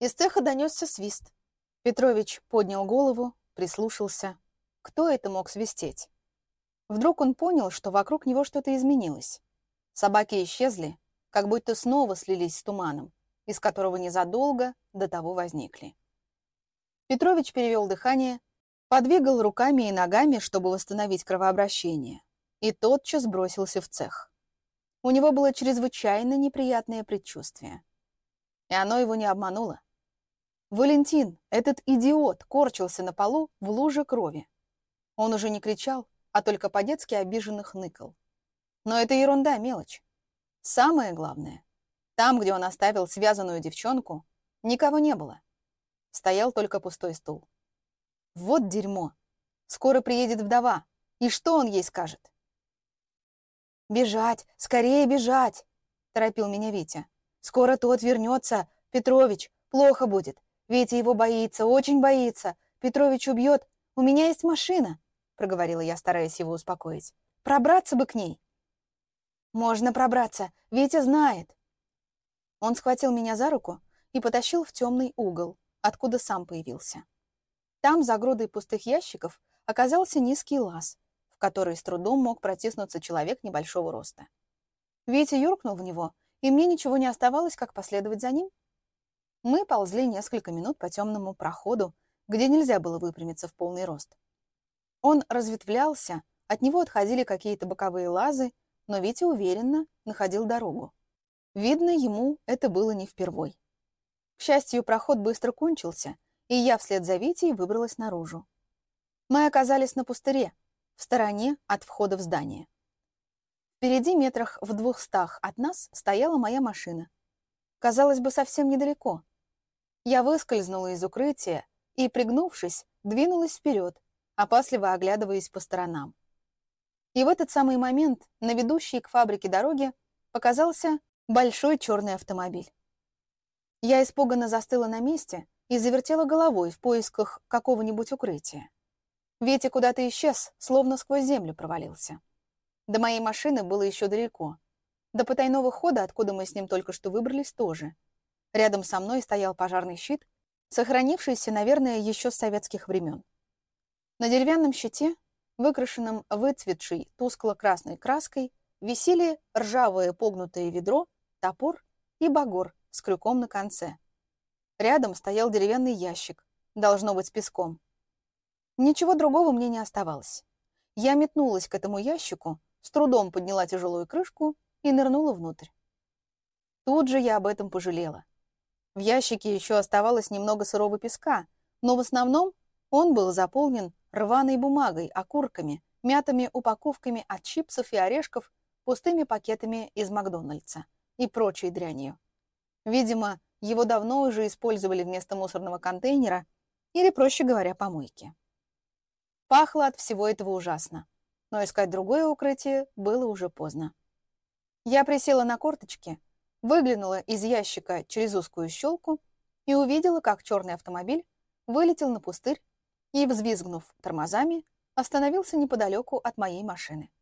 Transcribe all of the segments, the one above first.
Из цеха донесся свист. Петрович поднял голову, прислушался. Кто это мог свистеть? Вдруг он понял, что вокруг него что-то изменилось. Собаки исчезли, как будто снова слились с туманом, из которого незадолго до того возникли. Петрович перевел дыхание, подвигал руками и ногами, чтобы восстановить кровообращение, и тотчас бросился в цех. У него было чрезвычайно неприятное предчувствие. И оно его не обмануло. Валентин, этот идиот, корчился на полу в луже крови. Он уже не кричал, а только по-детски обиженно хныкал. Но это ерунда, мелочь. Самое главное, там, где он оставил связанную девчонку, никого не было. Стоял только пустой стул. Вот дерьмо. Скоро приедет вдова. И что он ей скажет? «Бежать! Скорее бежать!» — торопил меня Витя. «Скоро тот вернется. Петрович, плохо будет. Витя его боится, очень боится. Петрович убьет. У меня есть машина», — проговорила я, стараясь его успокоить. «Пробраться бы к ней». «Можно пробраться. Витя знает». Он схватил меня за руку и потащил в темный угол, откуда сам появился. Там, за грудой пустых ящиков, оказался низкий лаз, в который с трудом мог протиснуться человек небольшого роста. Витя юркнул в него, и мне ничего не оставалось, как последовать за ним. Мы ползли несколько минут по темному проходу, где нельзя было выпрямиться в полный рост. Он разветвлялся, от него отходили какие-то боковые лазы, но Витя уверенно находил дорогу. Видно, ему это было не впервой. К счастью, проход быстро кончился, и я вслед за Витей выбралась наружу. Мы оказались на пустыре, в стороне от входа в здание. Впереди метрах в двухстах от нас стояла моя машина. Казалось бы, совсем недалеко. Я выскользнула из укрытия и, пригнувшись, двинулась вперед, опасливо оглядываясь по сторонам. И в этот самый момент на ведущей к фабрике дороге показался большой черный автомобиль. Я испуганно застыла на месте и завертела головой в поисках какого-нибудь укрытия. Ветя куда-то исчез, словно сквозь землю провалился. До моей машины было еще далеко. До потайного хода, откуда мы с ним только что выбрались, тоже. Рядом со мной стоял пожарный щит, сохранившийся, наверное, еще с советских времен. На деревянном щите, выкрашенном выцветшей тускло-красной краской, висели ржавое погнутое ведро, топор и багор с крюком на конце. Рядом стоял деревянный ящик, должно быть с песком. Ничего другого мне не оставалось. Я метнулась к этому ящику, с трудом подняла тяжелую крышку и нырнула внутрь. Тут же я об этом пожалела. В ящике еще оставалось немного сырого песка, но в основном он был заполнен рваной бумагой, окурками, мятыми упаковками от чипсов и орешков, пустыми пакетами из Макдональдса и прочей дрянью. Видимо, его давно уже использовали вместо мусорного контейнера или, проще говоря, помойки. Пахло от всего этого ужасно, но искать другое укрытие было уже поздно. Я присела на корточки, выглянула из ящика через узкую щелку и увидела, как черный автомобиль вылетел на пустырь и, взвизгнув тормозами, остановился неподалеку от моей машины.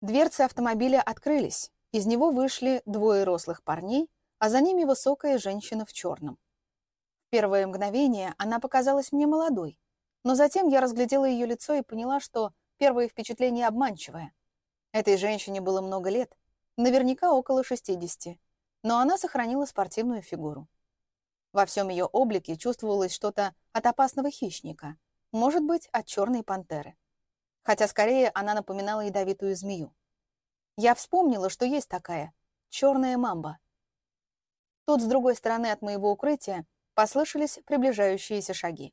Дверцы автомобиля открылись, из него вышли двое рослых парней а за ними высокая женщина в черном. В первое мгновение она показалась мне молодой, но затем я разглядела ее лицо и поняла, что первое впечатление обманчивое. Этой женщине было много лет, наверняка около 60, но она сохранила спортивную фигуру. Во всем ее облике чувствовалось что-то от опасного хищника, может быть, от черной пантеры. Хотя скорее она напоминала ядовитую змею. Я вспомнила, что есть такая — черная мамба — Тут, с другой стороны от моего укрытия, послышались приближающиеся шаги.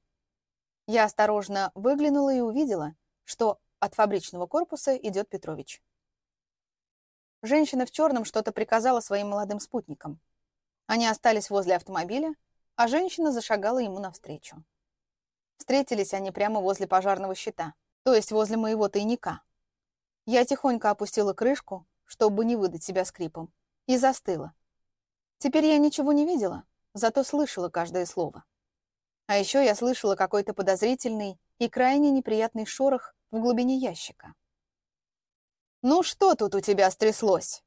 Я осторожно выглянула и увидела, что от фабричного корпуса идет Петрович. Женщина в черном что-то приказала своим молодым спутникам. Они остались возле автомобиля, а женщина зашагала ему навстречу. Встретились они прямо возле пожарного щита, то есть возле моего тайника. Я тихонько опустила крышку, чтобы не выдать себя скрипом, и застыла, Теперь я ничего не видела, зато слышала каждое слово. А еще я слышала какой-то подозрительный и крайне неприятный шорох в глубине ящика. «Ну что тут у тебя стряслось?»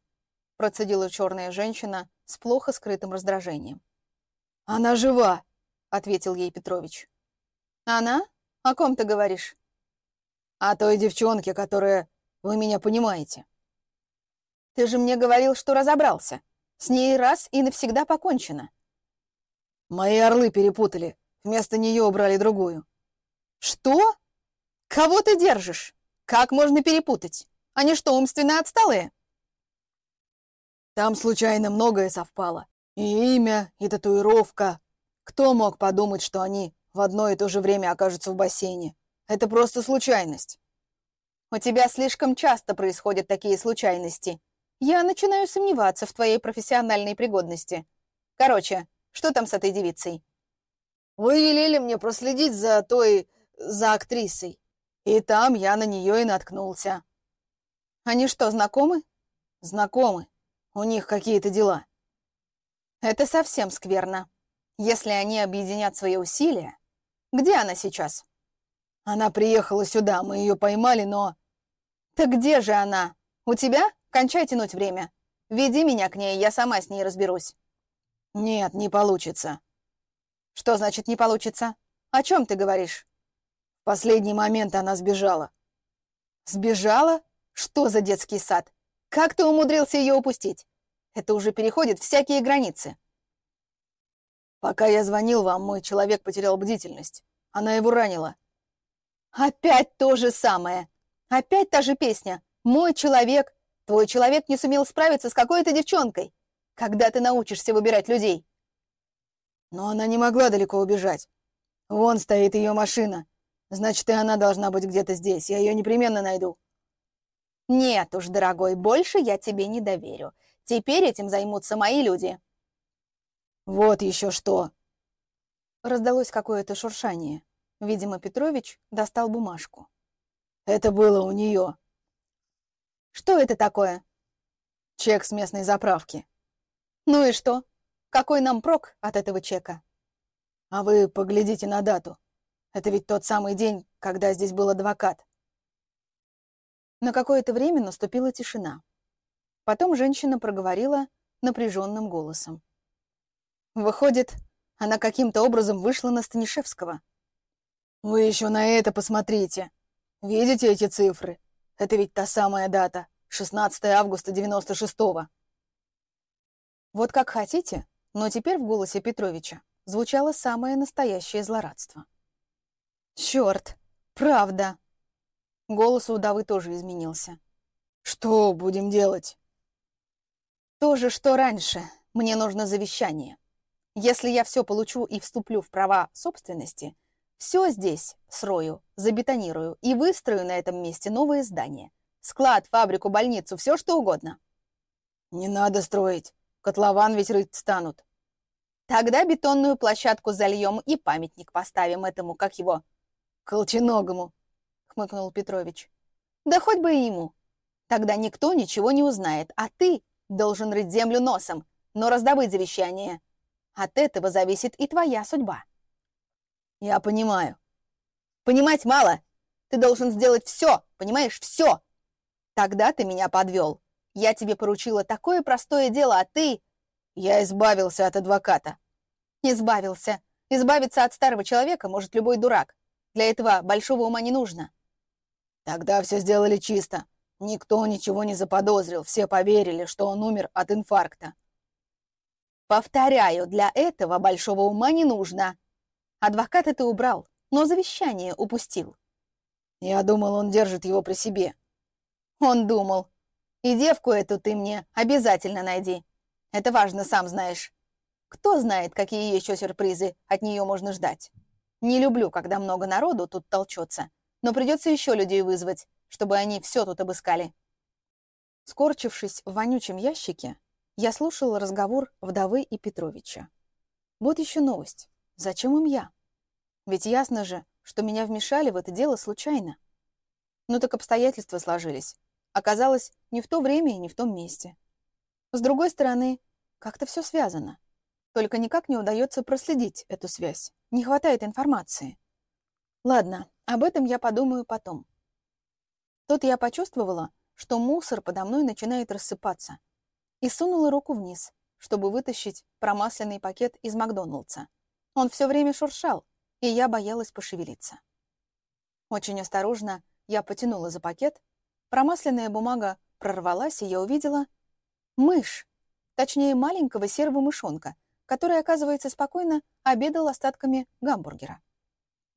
процедила черная женщина с плохо скрытым раздражением. «Она жива», — ответил ей Петрович. «Она? О ком ты говоришь?» «О той девчонке, которая... Вы меня понимаете». «Ты же мне говорил, что разобрался. С ней раз и навсегда покончено». «Мои орлы перепутали. Вместо нее убрали другую». «Что? Кого ты держишь? Как можно перепутать? Они что, умственно отсталые?» Там случайно многое совпало. И имя, и татуировка. Кто мог подумать, что они в одно и то же время окажутся в бассейне? Это просто случайность. У тебя слишком часто происходят такие случайности. Я начинаю сомневаться в твоей профессиональной пригодности. Короче, что там с этой девицей? Вы велели мне проследить за той... за актрисой. И там я на нее и наткнулся. Они что, знакомы? Знакомы. У них какие-то дела. Это совсем скверно. Если они объединят свои усилия... Где она сейчас? Она приехала сюда, мы ее поймали, но... Так где же она? У тебя? Кончай тянуть время. Веди меня к ней, я сама с ней разберусь. Нет, не получится. Что значит не получится? О чем ты говоришь? В последний момент она сбежала. Сбежала? Что за детский сад? Как ты умудрился ее упустить? Это уже переходит всякие границы. Пока я звонил вам, мой человек потерял бдительность. Она его ранила. Опять то же самое. Опять та же песня. Мой человек. Твой человек не сумел справиться с какой-то девчонкой. Когда ты научишься выбирать людей? Но она не могла далеко убежать. Вон стоит ее машина. Значит, и она должна быть где-то здесь. Я ее непременно найду. Нет уж, дорогой, больше я тебе не доверю. Теперь этим займутся мои люди. Вот еще что. Раздалось какое-то шуршание. Видимо, Петрович достал бумажку. Это было у нее. Что это такое? Чек с местной заправки. Ну и что? Какой нам прок от этого чека? А вы поглядите на дату. Это ведь тот самый день, когда здесь был адвокат. На какое-то время наступила тишина. Потом женщина проговорила напряженным голосом. «Выходит, она каким-то образом вышла на Станишевского». «Вы еще на это посмотрите. Видите эти цифры? Это ведь та самая дата, 16 августа 96-го». Вот как хотите, но теперь в голосе Петровича звучало самое настоящее злорадство. «Черт! Правда!» Голос у удовы тоже изменился. «Что будем делать?» «То же, что раньше. Мне нужно завещание. Если я все получу и вступлю в права собственности, все здесь срою, забетонирую и выстрою на этом месте новое здание. Склад, фабрику, больницу, все что угодно». «Не надо строить. Котлован ведь рыть станут». «Тогда бетонную площадку зальем и памятник поставим этому, как его, колченогому», — хмыкнул Петрович. «Да хоть бы и ему. Тогда никто ничего не узнает, а ты должен рыть землю носом, но раздобыть завещание. От этого зависит и твоя судьба». «Я понимаю». «Понимать мало. Ты должен сделать все, понимаешь, все. Тогда ты меня подвел. Я тебе поручила такое простое дело, а ты...» «Я избавился от адвоката». «Избавился. Избавиться от старого человека может любой дурак. Для этого большого ума не нужно. Тогда все сделали чисто. Никто ничего не заподозрил, все поверили, что он умер от инфаркта. Повторяю, для этого большого ума не нужно. Адвоката ты убрал, но завещание упустил. Я думал, он держит его при себе. Он думал. И девку эту ты мне обязательно найди. Это важно, сам знаешь. Кто знает, какие еще сюрпризы от нее можно ждать. Не люблю, когда много народу тут толчется но придется еще людей вызвать, чтобы они все тут обыскали. Скорчившись в вонючем ящике, я слушал разговор вдовы и Петровича. Вот еще новость. Зачем им я? Ведь ясно же, что меня вмешали в это дело случайно. Но так обстоятельства сложились. Оказалось, не в то время и не в том месте. С другой стороны, как-то все связано. Только никак не удается проследить эту связь. Не хватает информации. Ладно, об этом я подумаю потом. Тут я почувствовала, что мусор подо мной начинает рассыпаться, и сунула руку вниз, чтобы вытащить промасленный пакет из Макдоналдса. Он все время шуршал, и я боялась пошевелиться. Очень осторожно я потянула за пакет, промасленная бумага прорвалась, и я увидела мышь, точнее маленького серого мышонка, который, оказывается, спокойно обедал остатками гамбургера.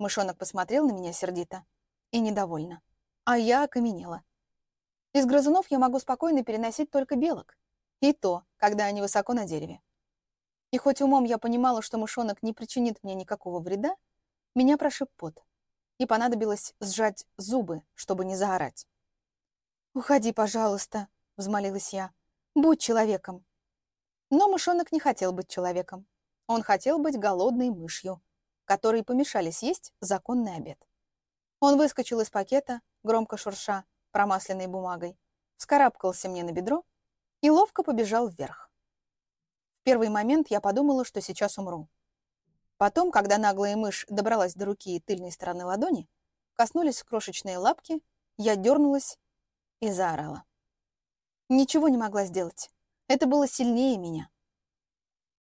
Мышонок посмотрел на меня сердито и недовольно, а я окаменела. Из грызунов я могу спокойно переносить только белок, и то, когда они высоко на дереве. И хоть умом я понимала, что мышонок не причинит мне никакого вреда, меня прошиб пот и понадобилось сжать зубы, чтобы не заорать. «Уходи, пожалуйста», — взмолилась я. «Будь человеком». Но мышонок не хотел быть человеком. Он хотел быть голодной мышью, которой помешали съесть законный обед. Он выскочил из пакета, громко шурша, промасленной бумагой, вскарабкался мне на бедро и ловко побежал вверх. В первый момент я подумала, что сейчас умру. Потом, когда наглая мышь добралась до руки и тыльной стороны ладони, коснулись крошечные лапки, я дернулась и заорала. Ничего не могла сделать. Это было сильнее меня.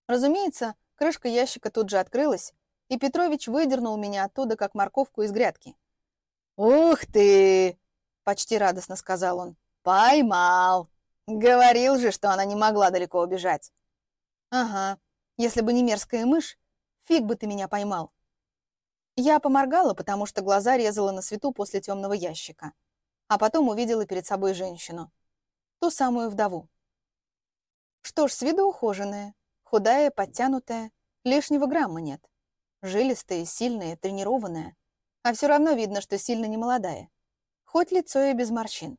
Разумеется, крышка ящика тут же открылась, и Петрович выдернул меня оттуда, как морковку из грядки. «Ух ты!» — почти радостно сказал он. «Поймал! Говорил же, что она не могла далеко убежать». «Ага, если бы не мерзкая мышь, Фиг бы ты меня поймал. Я поморгала, потому что глаза резала на свету после темного ящика. А потом увидела перед собой женщину. Ту самую вдову. Что ж, с виду ухоженная, худая, подтянутая, лишнего грамма нет. Жилистая, сильная, тренированная. А все равно видно, что сильно не молодая. Хоть лицо и без морщин.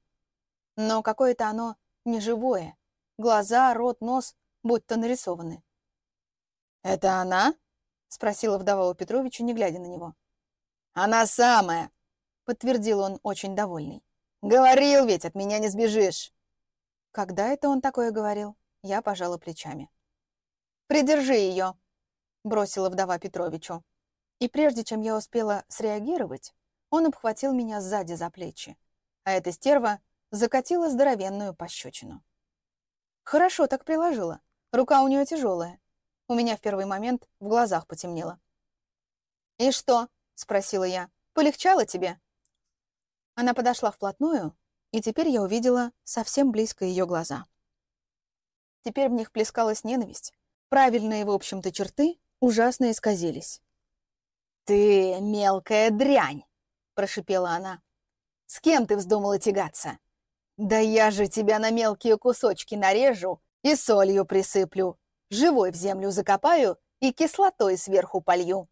Но какое-то оно неживое. Глаза, рот, нос будто нарисованы. «Это она?» — спросила вдова у Петровича, не глядя на него. «Она самая!» — подтвердил он, очень довольный. «Говорил ведь, от меня не сбежишь!» Когда это он такое говорил? Я пожала плечами. «Придержи ее!» — бросила вдова Петровичу. И прежде чем я успела среагировать, он обхватил меня сзади за плечи, а эта стерва закатила здоровенную пощечину. Хорошо так приложила. Рука у нее тяжелая. У меня в первый момент в глазах потемнело. «И что?» — спросила я. «Полегчало тебе?» Она подошла вплотную, и теперь я увидела совсем близко ее глаза. Теперь в них плескалась ненависть. Правильные, в общем-то, черты ужасно исказились. «Ты мелкая дрянь!» — прошипела она. «С кем ты вздумала тягаться? Да я же тебя на мелкие кусочки нарежу и солью присыплю, живой в землю закопаю и кислотой сверху полью.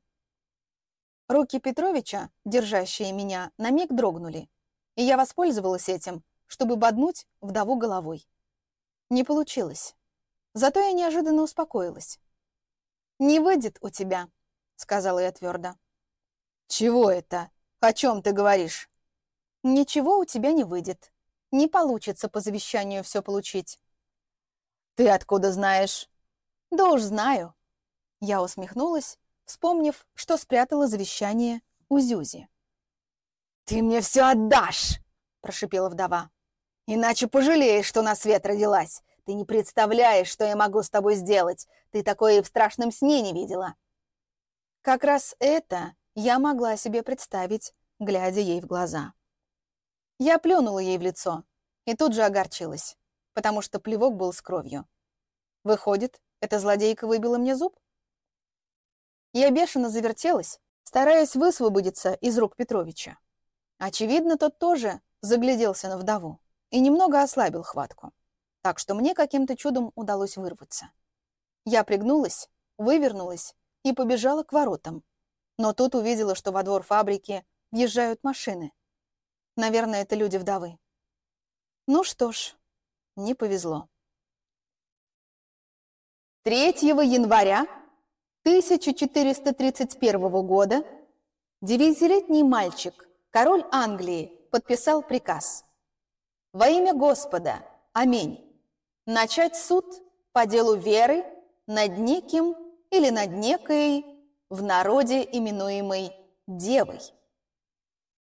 Руки Петровича, держащие меня, на миг дрогнули, и я воспользовалась этим, чтобы боднуть вдову головой. Не получилось. Зато я неожиданно успокоилась. «Не выйдет у тебя», — сказала я твердо. «Чего это? О чем ты говоришь?» «Ничего у тебя не выйдет. Не получится по завещанию все получить». «Ты откуда знаешь?» «Да уж знаю». Я усмехнулась, вспомнив, что спрятала завещание у Зюзи. «Ты мне все отдашь!» — прошипела вдова. «Иначе пожалеешь, что на свет родилась. Ты не представляешь, что я могу с тобой сделать. Ты такое и в страшном сне не видела». Как раз это я могла себе представить, глядя ей в глаза. Я плюнула ей в лицо и тут же огорчилась, потому что плевок был с кровью. Выходит, эта злодейка выбила мне зуб? Я бешено завертелась, стараясь высвободиться из рук Петровича. Очевидно, тот тоже загляделся на вдову и немного ослабил хватку. Так что мне каким-то чудом удалось вырваться. Я пригнулась, вывернулась и побежала к воротам. Но тут увидела, что во двор фабрики въезжают машины. Наверное, это люди вдовы. Ну что ж, не повезло. 3 января 1431 года девятилетний мальчик, король Англии, подписал приказ. Во имя Господа, аминь. Начать суд по делу веры над неким или над некой в народе именуемой Девой.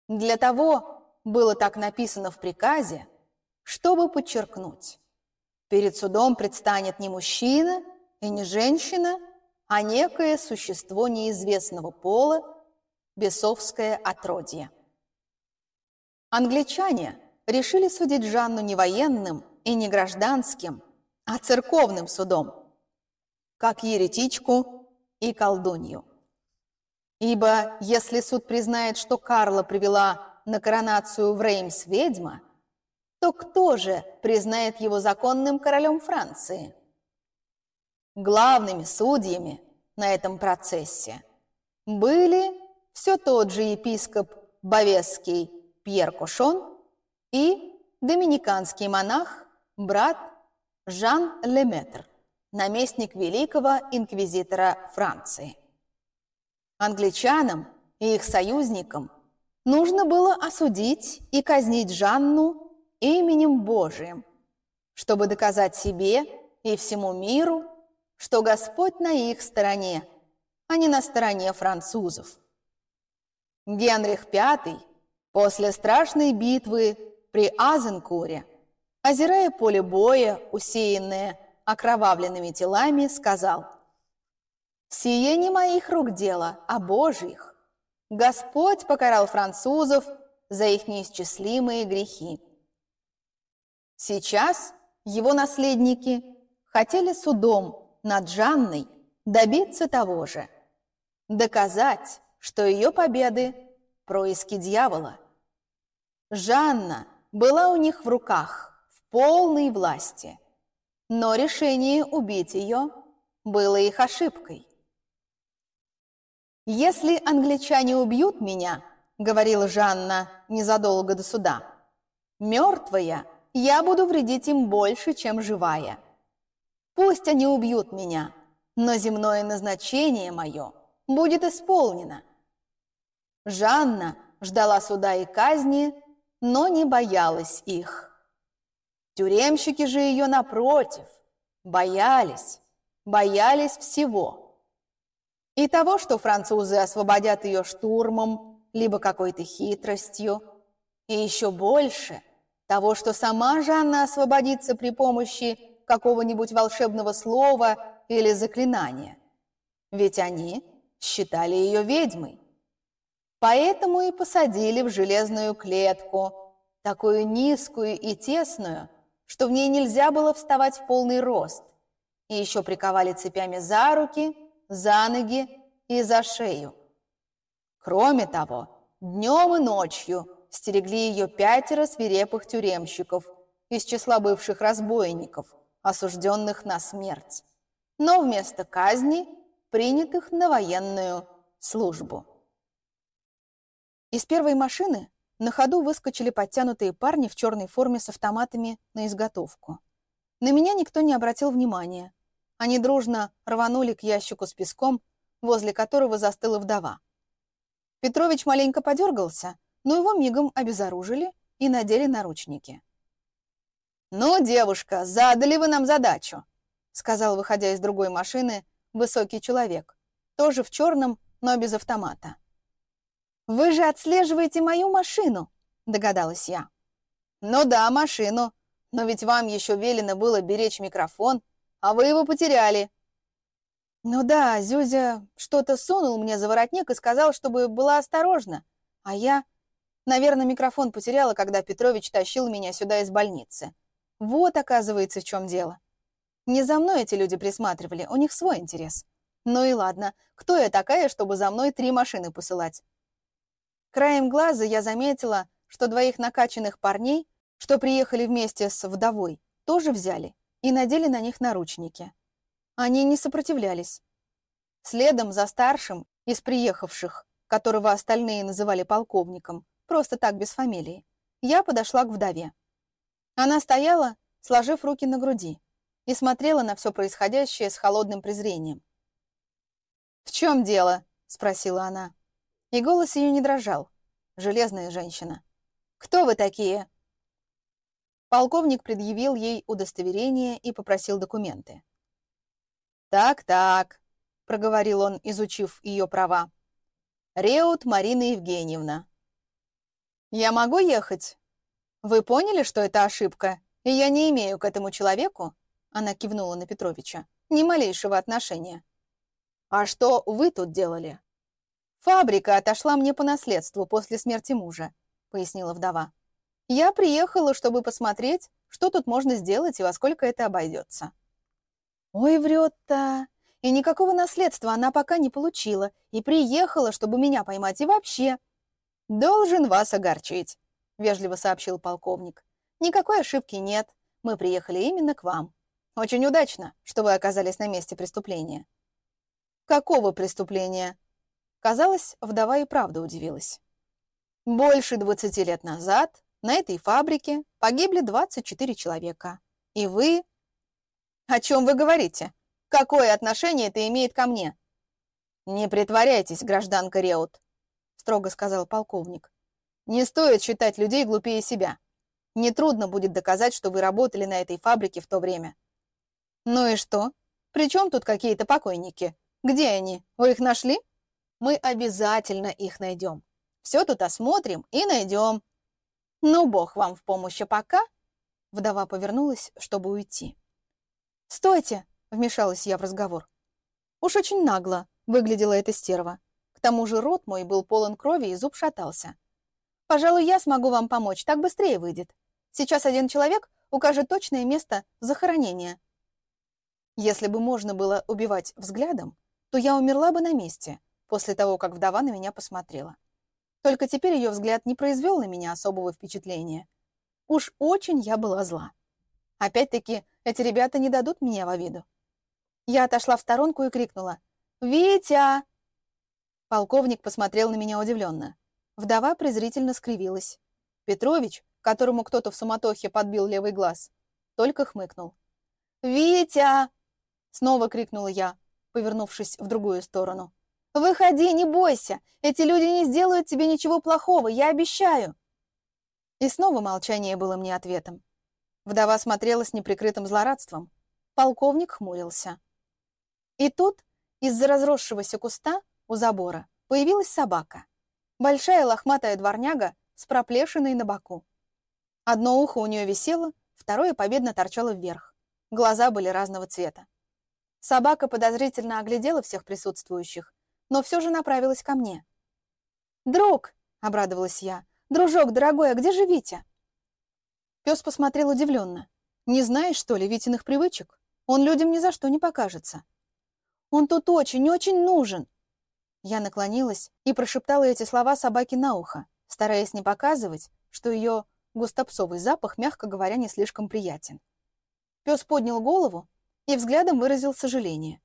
Для того было так написано в приказе, чтобы подчеркнуть, Перед судом предстанет не мужчина и не женщина, а некое существо неизвестного пола, бесовское отродье. Англичане решили судить Жанну не военным и не гражданским, а церковным судом, как еретичку и колдунью. Ибо если суд признает, что Карла привела на коронацию в Реймс ведьма, то кто же признает его законным королем Франции? Главными судьями на этом процессе были все тот же епископ Бавесский Пьер Кошон и доминиканский монах брат Жан Леметр, наместник великого инквизитора Франции. Англичанам и их союзникам нужно было осудить и казнить Жанну именем Божиим, чтобы доказать себе и всему миру, что Господь на их стороне, а не на стороне французов. Генрих V после страшной битвы при Азенкуре, озирая поле боя, усеянное окровавленными телами, сказал – Сие не моих рук дело, а Божьих. Господь покарал французов за их неисчислимые грехи. Сейчас его наследники хотели судом над Жанной добиться того же, доказать, что ее победы – происки дьявола. Жанна была у них в руках, полной власти, но решение убить ее было их ошибкой. «Если англичане убьют меня, — говорила Жанна незадолго до суда, — мертвая я буду вредить им больше, чем живая. Пусть они убьют меня, но земное назначение мое будет исполнено». Жанна ждала суда и казни, но не боялась их. Тюремщики же ее, напротив, боялись, боялись всего – и того, что французы освободят ее штурмом, либо какой-то хитростью. И еще больше того, что сама Жанна освободится при помощи какого-нибудь волшебного слова или заклинания. Ведь они считали ее ведьмой. Поэтому и посадили в железную клетку, такую низкую и тесную, что в ней нельзя было вставать в полный рост. И еще приковали цепями за руки – за ноги и за шею. Кроме того, днем и ночью стерегли ее пятеро свирепых тюремщиков из числа бывших разбойников, осужденных на смерть, но вместо казни принятых на военную службу. Из первой машины на ходу выскочили подтянутые парни в черной форме с автоматами на изготовку. На меня никто не обратил внимания, они дружно рванули к ящику с песком, возле которого застыла вдова. Петрович маленько подергался, но его мигом обезоружили и надели наручники. «Ну, девушка, задали вы нам задачу», — сказал, выходя из другой машины, высокий человек, тоже в черном, но без автомата. «Вы же отслеживаете мою машину», — догадалась я. «Ну да, машину, но ведь вам еще велено было беречь микрофон а вы его потеряли». «Ну да, Зюзя что-то сунул мне за воротник и сказал, чтобы была осторожна. А я, наверное, микрофон потеряла, когда Петрович тащил меня сюда из больницы. Вот, оказывается, в чем дело. Не за мной эти люди присматривали, у них свой интерес. Ну и ладно, кто я такая, чтобы за мной три машины посылать?» Краем глаза я заметила, что двоих накачанных парней, что приехали вместе с вдовой, тоже взяли и надели на них наручники. Они не сопротивлялись. Следом за старшим из приехавших, которого остальные называли полковником, просто так без фамилии, я подошла к вдове. Она стояла, сложив руки на груди, и смотрела на все происходящее с холодным презрением. «В чем дело?» — спросила она. И голос ее не дрожал. Железная женщина. «Кто вы такие?» Полковник предъявил ей удостоверение и попросил документы. «Так-так», — проговорил он, изучив ее права. «Реут Марина Евгеньевна». «Я могу ехать? Вы поняли, что это ошибка? И я не имею к этому человеку, она кивнула на Петровича, ни малейшего отношения. А что вы тут делали? Фабрика отошла мне по наследству после смерти мужа, пояснила вдова. Я приехала, чтобы посмотреть, что тут можно сделать и во сколько это обойдется. Ой, врет-то. И никакого наследства она пока не получила, и приехала, чтобы меня поймать, и вообще. Должен вас огорчить, вежливо сообщил полковник. Никакой ошибки нет. Мы приехали именно к вам. Очень удачно, что вы оказались на месте преступления. Какого преступления? Казалось, вдова и правда удивилась. Больше 20 лет назад на этой фабрике погибли 24 человека. И вы... О чем вы говорите? Какое отношение это имеет ко мне? Не притворяйтесь, гражданка Реут, строго сказал полковник. Не стоит считать людей глупее себя. Нетрудно будет доказать, что вы работали на этой фабрике в то время. Ну и что? При чем тут какие-то покойники? Где они? Вы их нашли? Мы обязательно их найдем. Все тут осмотрим и найдем. Ну, бог вам в помощь, а пока... Вдова повернулась, чтобы уйти. «Стойте!» — вмешалась я в разговор. Уж очень нагло выглядела эта стерва. К тому же рот мой был полон крови и зуб шатался. «Пожалуй, я смогу вам помочь, так быстрее выйдет. Сейчас один человек укажет точное место захоронения. Если бы можно было убивать взглядом, то я умерла бы на месте, после того, как вдова на меня посмотрела. Только теперь ее взгляд не произвел на меня особого впечатления. Уж очень я была зла. Опять-таки, эти ребята не дадут меня в обиду. Я отошла в сторонку и крикнула «Витя!». Полковник посмотрел на меня удивленно. Вдова презрительно скривилась. Петрович, которому кто-то в суматохе подбил левый глаз, только хмыкнул. «Витя!» — снова крикнула я, повернувшись в другую сторону. «Выходи, не бойся! Эти люди не сделают тебе ничего плохого, я обещаю!» И снова молчание было мне ответом. Вдова смотрела с неприкрытым злорадством. Полковник хмурился. И тут из-за разросшегося куста у забора появилась собака. Большая лохматая дворняга с проплешиной на боку. Одно ухо у нее висело, второе победно торчало вверх. Глаза были разного цвета. Собака подозрительно оглядела всех присутствующих, но все же направилась ко мне. «Друг!» — обрадовалась я. «Дружок, дорогой, а где же Витя?» Пес посмотрел удивленно. «Не знаешь, что ли, Витиных привычек? Он людям ни за что не покажется». «Он тут очень-очень нужен!» Я наклонилась и прошептала эти слова собаке на ухо, стараясь не показывать, что ее Густопсовый запах, мягко говоря, не слишком приятен. Пес поднял голову и взглядом выразил сожаление.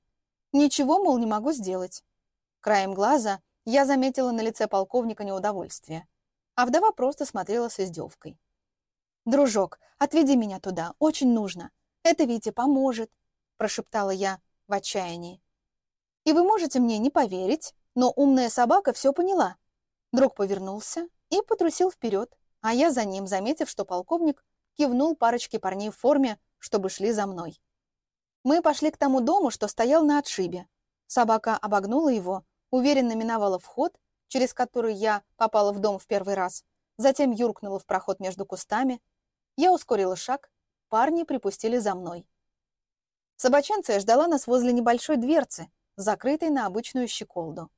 Ничего, мол, не могу сделать. Краем глаза я заметила на лице полковника неудовольствие, а вдова просто смотрела с издевкой. «Дружок, отведи меня туда, очень нужно. Это Витя поможет», — прошептала я в отчаянии. «И вы можете мне не поверить, но умная собака все поняла». Друг повернулся и потрусил вперед, а я за ним, заметив, что полковник кивнул парочке парней в форме, чтобы шли за мной. Мы пошли к тому дому, что стоял на отшибе. Собака обогнула его, уверенно миновала вход, через который я попала в дом в первый раз, затем юркнула в проход между кустами. Я ускорила шаг, парни припустили за мной. Собаченция ждала нас возле небольшой дверцы, закрытой на обычную щеколду.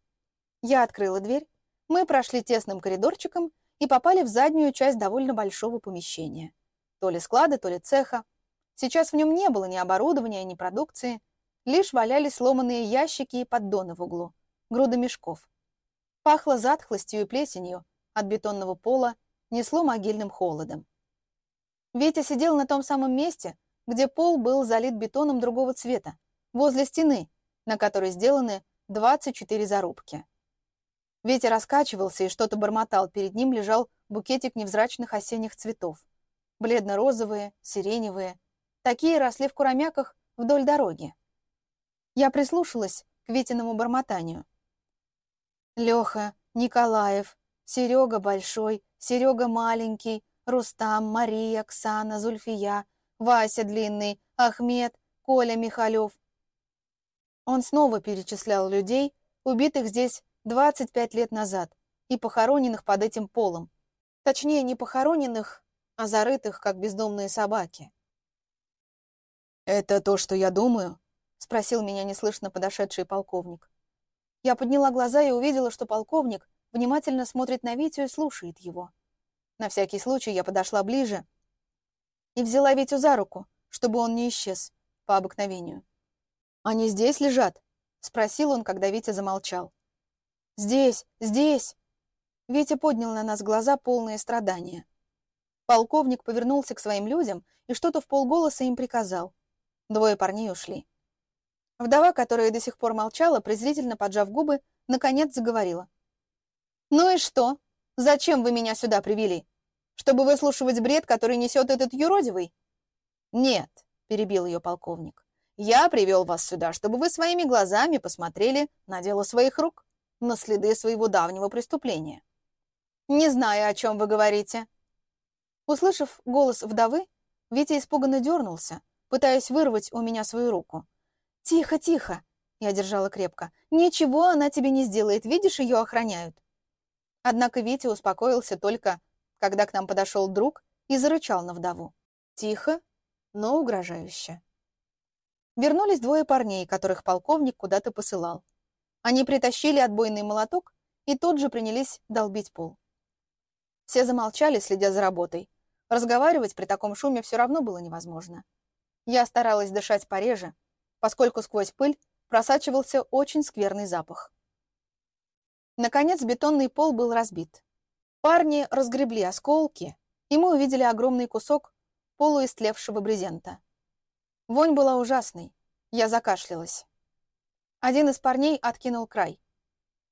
Я открыла дверь, мы прошли тесным коридорчиком и попали в заднюю часть довольно большого помещения. То ли склада, то ли цеха. Сейчас в нем не было ни оборудования, ни продукции. Лишь валялись сломанные ящики и поддоны в углу, груда мешков. Пахло затхлостью и плесенью, от бетонного пола несло могильным холодом. Витя сидел на том самом месте, где пол был залит бетоном другого цвета, возле стены, на которой сделаны 24 зарубки. Ветер раскачивался и что-то бормотал. Перед ним лежал букетик невзрачных осенних цветов. Бледно-розовые, сиреневые. Такие росли в куромяках вдоль дороги. Я прислушалась к Витиному бормотанию. Леха, Николаев, Серега Большой, Серега Маленький, Рустам, Мария, Оксана, Зульфия, Вася Длинный, Ахмед, Коля Михалев. Он снова перечислял людей, убитых здесь 25 лет назад и похороненных под этим полом. Точнее, не похороненных, а зарытых, как бездомные собаки. «Это то, что я думаю?» — спросил меня неслышно подошедший полковник. Я подняла глаза и увидела, что полковник внимательно смотрит на Витю и слушает его. На всякий случай я подошла ближе и взяла Витю за руку, чтобы он не исчез, по обыкновению. «Они здесь лежат?» — спросил он, когда Витя замолчал. «Здесь, здесь!» Витя поднял на нас глаза, полные страдания. Полковник повернулся к своим людям и что-то в полголоса им приказал. Двое парней ушли. Вдова, которая до сих пор молчала, презрительно поджав губы, наконец заговорила. «Ну и что? Зачем вы меня сюда привели? Чтобы выслушивать бред, который несет этот юродивый?» «Нет», — перебил ее полковник. «Я привел вас сюда, чтобы вы своими глазами посмотрели на дело своих рук, на следы своего давнего преступления». «Не знаю, о чем вы говорите». Услышав голос вдовы, Витя испуганно дернулся, пытаясь вырвать у меня свою руку. «Тихо, тихо!» — я держала крепко. «Ничего она тебе не сделает, видишь, ее охраняют». Однако Витя успокоился только, когда к нам подошел друг и зарычал на вдову. Тихо, но угрожающе. Вернулись двое парней, которых полковник куда-то посылал. Они притащили отбойный молоток и тут же принялись долбить пол. Все замолчали, следя за работой. Разговаривать при таком шуме все равно было невозможно. Я старалась дышать пореже, поскольку сквозь пыль просачивался очень скверный запах. Наконец бетонный пол был разбит. Парни разгребли осколки, и мы увидели огромный кусок полуистлевшего брезента. Вонь была ужасной. Я закашлялась. Один из парней откинул край.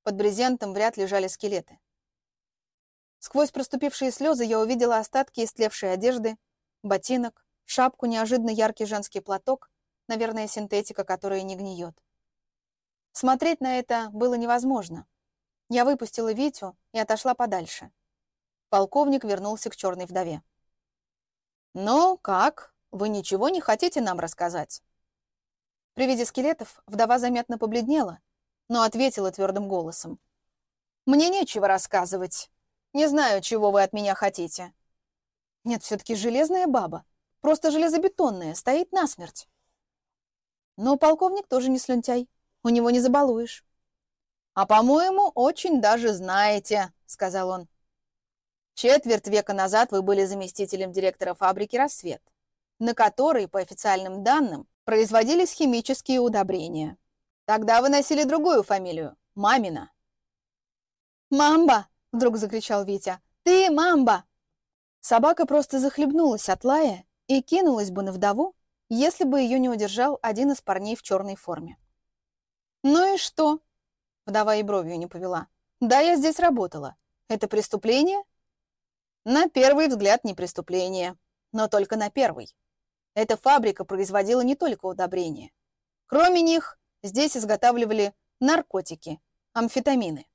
Под брезентом в ряд лежали скелеты. Сквозь проступившие слезы я увидела остатки истлевшей одежды, ботинок, шапку, неожиданно яркий женский платок, наверное, синтетика, которая не гниет. Смотреть на это было невозможно. Я выпустила Витю и отошла подальше. Полковник вернулся к черной вдове. «Ну, как? Вы ничего не хотите нам рассказать?» При виде скелетов вдова заметно побледнела, но ответила твердым голосом. «Мне нечего рассказывать. Не знаю, чего вы от меня хотите». «Нет, все-таки железная баба. Просто железобетонная, стоит насмерть». Но полковник тоже не слюнтяй. У него не забалуешь. «А, по-моему, очень даже знаете», — сказал он. «Четверть века назад вы были заместителем директора фабрики «Рассвет», на которой, по официальным данным, производились химические удобрения. Тогда вы носили другую фамилию — Мамина». «Мамба!» — вдруг закричал Витя. «Ты мамба!» Собака просто захлебнулась от лая и кинулась бы на вдову, если бы ее не удержал один из парней в черной форме. «Ну и что?» Вдова и бровью не повела. «Да, я здесь работала. Это преступление?» «На первый взгляд не преступление, но только на первый. Эта фабрика производила не только удобрения. Кроме них, здесь изготавливали наркотики, амфетамины.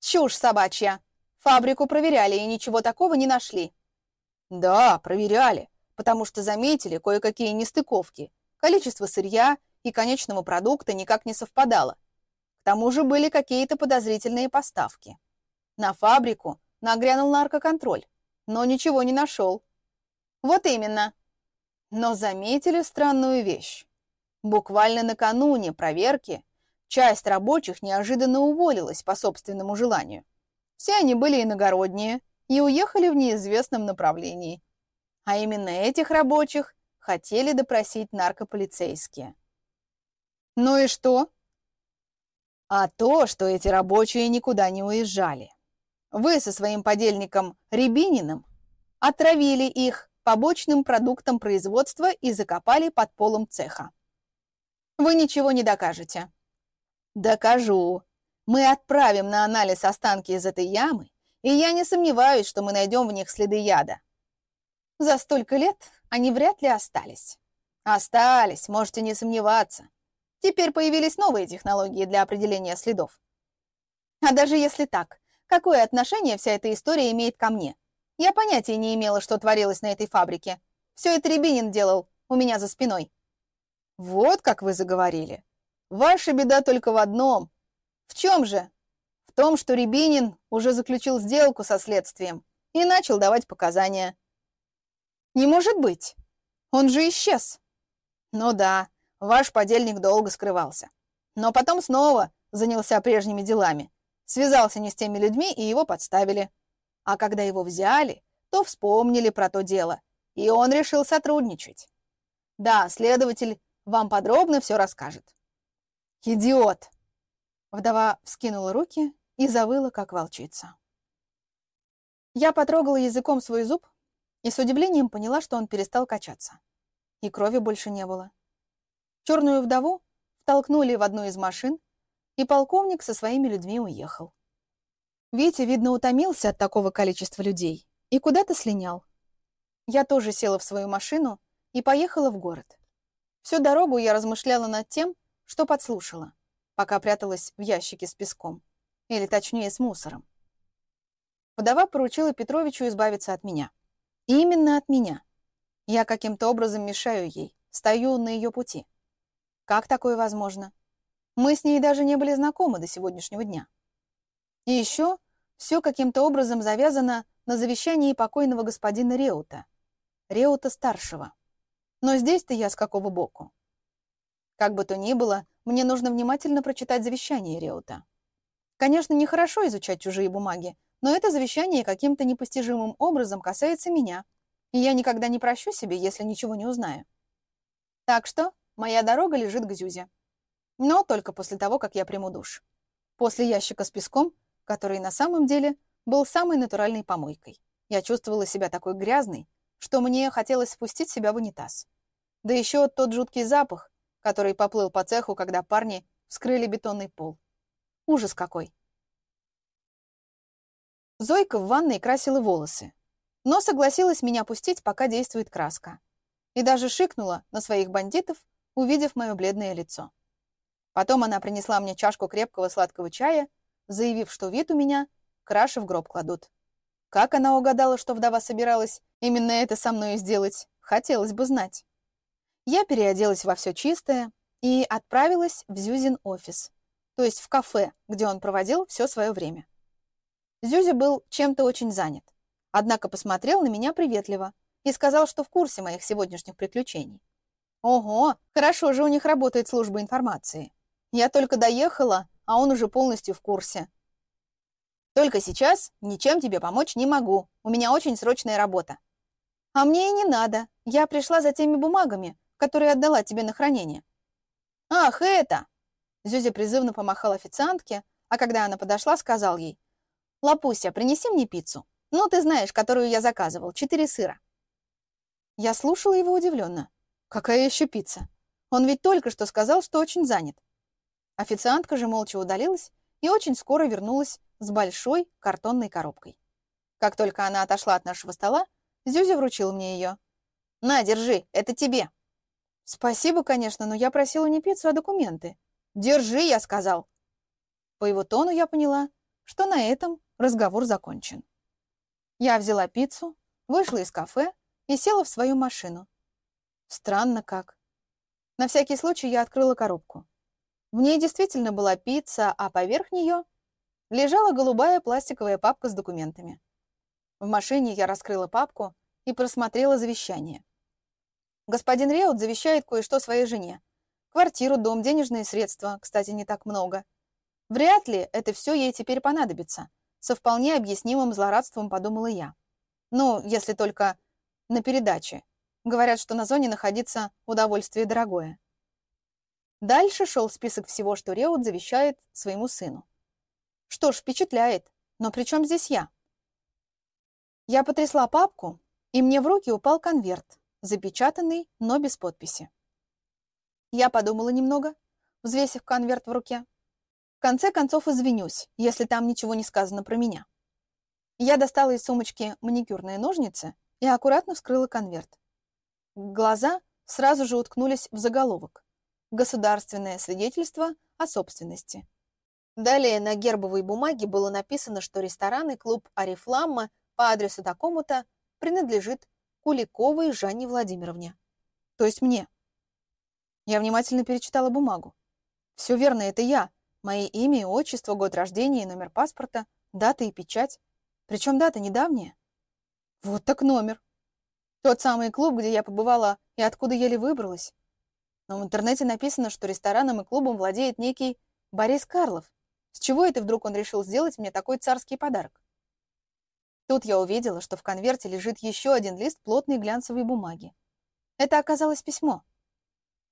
Чушь собачья. Фабрику проверяли и ничего такого не нашли. Да, проверяли, потому что заметили кое-какие нестыковки. Количество сырья и конечного продукта никак не совпадало. К тому же были какие-то подозрительные поставки. На фабрику нагрянул наркоконтроль, но ничего не нашел. Вот именно. Но заметили странную вещь. Буквально накануне проверки часть рабочих неожиданно уволилась по собственному желанию. Все они были иногородние и уехали в неизвестном направлении. А именно этих рабочих хотели допросить наркополицейские. Ну и что? А то, что эти рабочие никуда не уезжали. Вы со своим подельником Рябининым отравили их побочным продуктом производства и закопали под полом цеха. Вы ничего не докажете. Докажу. Мы отправим на анализ останки из этой ямы, и я не сомневаюсь, что мы найдем в них следы яда. За столько лет они вряд ли остались. Остались, можете не сомневаться. Теперь появились новые технологии для определения следов. А даже если так, какое отношение вся эта история имеет ко мне? Я понятия не имела, что творилось на этой фабрике. Все это Рябинин делал у меня за спиной. Вот как вы заговорили. Ваша беда только в одном. В чем же? В том, что Рябинин уже заключил сделку со следствием и начал давать показания. Не может быть! Он же исчез!» «Ну да, ваш подельник долго скрывался. Но потом снова занялся прежними делами. Связался не с теми людьми, и его подставили. А когда его взяли, то вспомнили про то дело, и он решил сотрудничать. Да, следователь вам подробно все расскажет. «Идиот!» Вдова вскинула руки и завыла, как волчица. Я потрогала языком свой зуб и с удивлением поняла, что он перестал качаться. И крови больше не было. Черную вдову втолкнули в одну из машин, и полковник со своими людьми уехал. Витя, видно, утомился от такого количества людей и куда-то слинял. Я тоже села в свою машину и поехала в город. Всю дорогу я размышляла над тем, что подслушала, пока пряталась в ящике с песком, или точнее с мусором. Вдова поручила Петровичу избавиться от меня. Именно от меня. Я каким-то образом мешаю ей, стою на ее пути. Как такое возможно? Мы с ней даже не были знакомы до сегодняшнего дня. И еще все каким-то образом завязано на завещании покойного господина Реута, Реута-старшего. Но здесь-то я с какого боку? Как бы то ни было, мне нужно внимательно прочитать завещание Реута. Конечно, нехорошо изучать чужие бумаги, но это завещание каким-то непостижимым образом касается меня, и я никогда не прощу себе, если ничего не узнаю. Так что моя дорога лежит к Зюзе. Но только после того, как я приму душ. После ящика с песком который на самом деле был самой натуральной помойкой. Я чувствовала себя такой грязной, что мне хотелось спустить себя в унитаз. Да еще тот жуткий запах, который поплыл по цеху, когда парни вскрыли бетонный пол. Ужас какой. Зойка в ванной красила волосы, но согласилась меня пустить, пока действует краска. И даже шикнула на своих бандитов, увидев мое бледное лицо. Потом она принесла мне чашку крепкого сладкого чая заявив, что вид у меня краши в гроб кладут. Как она угадала, что вдова собиралась именно это со мной сделать, хотелось бы знать. Я переоделась во все чистое и отправилась в Зюзин офис, то есть в кафе, где он проводил все свое время. Зюзя был чем-то очень занят, однако посмотрел на меня приветливо и сказал, что в курсе моих сегодняшних приключений. Ого, хорошо же у них работает служба информации. Я только доехала, а он уже полностью в курсе. Только сейчас ничем тебе помочь не могу. У меня очень срочная работа. А мне и не надо. Я пришла за теми бумагами, которые отдала тебе на хранение. Ах, это! Зюзя призывно помахал официантке, а когда она подошла, сказал ей. Лапуся, принеси мне пиццу. Ну, ты знаешь, которую я заказывал, четыре сыра. Я слушала его удивленно. Какая еще пицца? Он ведь только что сказал, что очень занят. Официантка же молча удалилась и очень скоро вернулась с большой картонной коробкой. Как только она отошла от нашего стола, Зюзя вручил мне ее. «На, держи, это тебе». «Спасибо, конечно, но я просила не пиццу, а документы». «Держи», я сказал. По его тону я поняла, что на этом разговор закончен. Я взяла пиццу, вышла из кафе и села в свою машину. Странно как. На всякий случай я открыла коробку. В ней действительно была пицца, а поверх нее лежала голубая пластиковая папка с документами. В машине я раскрыла папку и просмотрела завещание. Господин Реут завещает кое-что своей жене. Квартиру, дом, денежные средства, кстати, не так много. Вряд ли это все ей теперь понадобится. Со вполне объяснимым злорадством подумала я. Ну, если только на передаче. Говорят, что на зоне находиться удовольствие дорогое. Дальше шел список всего, что Реут завещает своему сыну. Что ж, впечатляет. Но при чем здесь я? Я потрясла папку, и мне в руки упал конверт, запечатанный, но без подписи. Я подумала немного, взвесив конверт в руке. Конце концов извинюсь, если там ничего не сказано про меня. Я достала из сумочки маникюрные ножницы и аккуратно вскрыла конверт. Глаза сразу же уткнулись в заголовок государственное свидетельство о собственности. Далее на гербовой бумаге было написано, что ресторан и клуб «Арифламма» по адресу такому-то принадлежит Куликовой Жанне Владимировне. То есть мне. Я внимательно перечитала бумагу. Все верно, это я. Мои имя и отчество, год рождения и номер паспорта, дата и печать. Причем дата недавняя. Вот так номер. Тот самый клуб, где я побывала и откуда еле выбралась. Но в интернете написано, что рестораном и клубом владеет некий Борис Карлов. С чего это вдруг он решил сделать мне такой царский подарок? Тут я увидела, что в конверте лежит еще один лист плотной глянцевой бумаги. Это оказалось письмо.